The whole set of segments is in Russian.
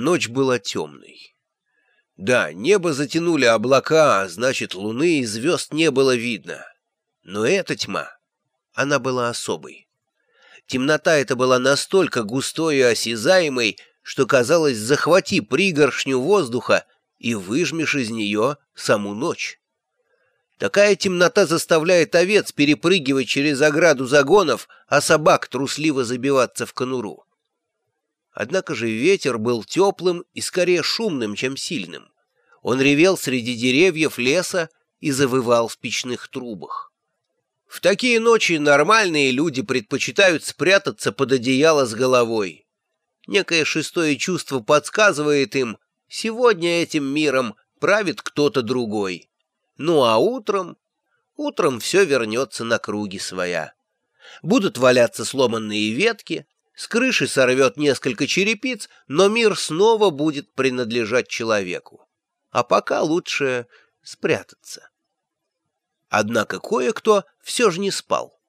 Ночь была темной. Да, небо затянули облака, а значит, луны и звезд не было видно. Но эта тьма, она была особой. Темнота эта была настолько густой и осязаемой, что казалось, захвати пригоршню воздуха и выжмешь из нее саму ночь. Такая темнота заставляет овец перепрыгивать через ограду загонов, а собак трусливо забиваться в конуру. Однако же ветер был теплым и скорее шумным, чем сильным. Он ревел среди деревьев леса и завывал в печных трубах. В такие ночи нормальные люди предпочитают спрятаться под одеяло с головой. Некое шестое чувство подсказывает им, сегодня этим миром правит кто-то другой. Ну а утром... Утром все вернется на круги своя. Будут валяться сломанные ветки, с крыши сорвет несколько черепиц, но мир снова будет принадлежать человеку. А пока лучше спрятаться. Однако кое-кто все же не спал.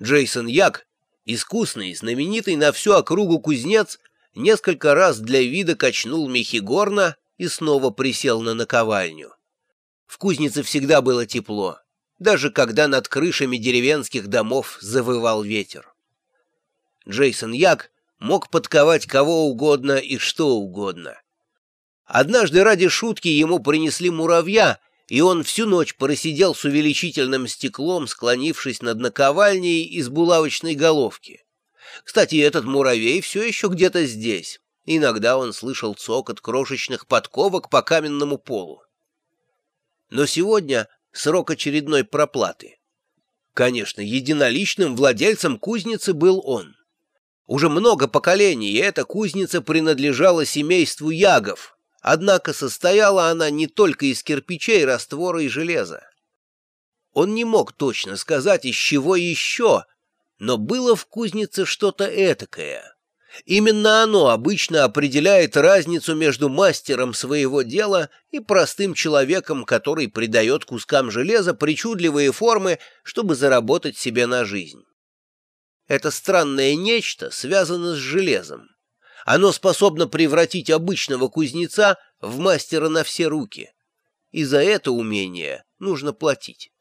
Джейсон Як, искусный, знаменитый на всю округу кузнец, несколько раз для вида качнул мехи горна и снова присел на наковальню. В кузнице всегда было тепло, даже когда над крышами деревенских домов завывал ветер. Джейсон Як мог подковать кого угодно и что угодно. Однажды ради шутки ему принесли муравья, и он всю ночь просидел с увеличительным стеклом, склонившись над наковальней из булавочной головки. Кстати, этот муравей все еще где-то здесь. Иногда он слышал цокот крошечных подковок по каменному полу. Но сегодня срок очередной проплаты. Конечно, единоличным владельцем кузницы был он. Уже много поколений эта кузница принадлежала семейству ягов, однако состояла она не только из кирпичей, раствора и железа. Он не мог точно сказать, из чего еще, но было в кузнице что-то этакое. Именно оно обычно определяет разницу между мастером своего дела и простым человеком, который придает кускам железа причудливые формы, чтобы заработать себе на жизнь. Это странное нечто связано с железом. Оно способно превратить обычного кузнеца в мастера на все руки. И за это умение нужно платить.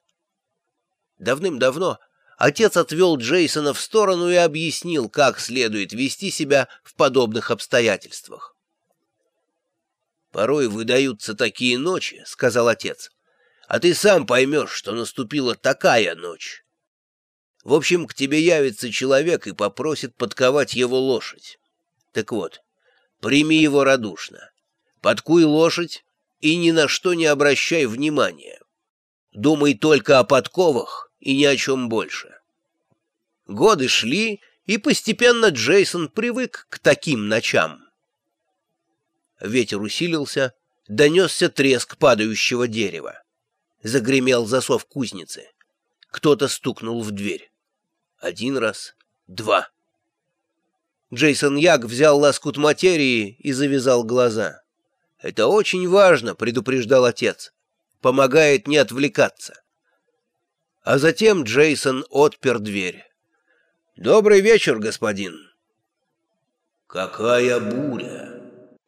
Давным-давно отец отвел Джейсона в сторону и объяснил, как следует вести себя в подобных обстоятельствах. «Порой выдаются такие ночи», — сказал отец, — «а ты сам поймешь, что наступила такая ночь». В общем, к тебе явится человек и попросит подковать его лошадь. Так вот, прими его радушно. Подкуй лошадь и ни на что не обращай внимания. Думай только о подковах и ни о чем больше. Годы шли, и постепенно Джейсон привык к таким ночам. Ветер усилился, донесся треск падающего дерева. Загремел засов кузницы. Кто-то стукнул в дверь. Один раз, два. Джейсон Як взял лоскут материи и завязал глаза. «Это очень важно», — предупреждал отец. «Помогает не отвлекаться». А затем Джейсон отпер дверь. «Добрый вечер, господин». «Какая буря!»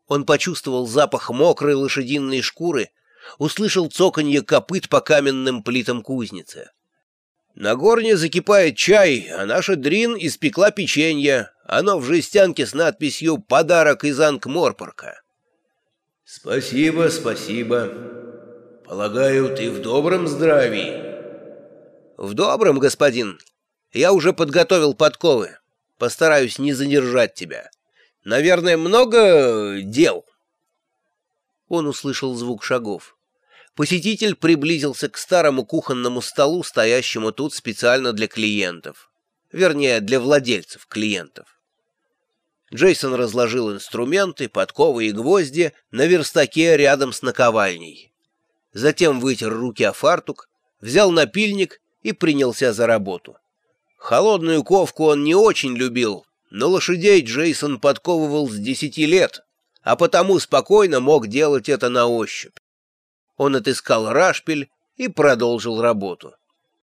Он почувствовал запах мокрой лошадиной шкуры, услышал цоканье копыт по каменным плитам кузницы. На горне закипает чай, а наша Дрин испекла печенье. Оно в жестянке с надписью «Подарок из Ангморпорка». «Спасибо, спасибо. Полагаю, ты в добром здравии?» «В добром, господин. Я уже подготовил подковы. Постараюсь не задержать тебя. Наверное, много дел». Он услышал звук шагов. Посетитель приблизился к старому кухонному столу, стоящему тут специально для клиентов. Вернее, для владельцев клиентов. Джейсон разложил инструменты, подковы и гвозди на верстаке рядом с наковальней. Затем вытер руки о фартук, взял напильник и принялся за работу. Холодную ковку он не очень любил, но лошадей Джейсон подковывал с десяти лет, а потому спокойно мог делать это на ощупь. Он отыскал рашпиль и продолжил работу.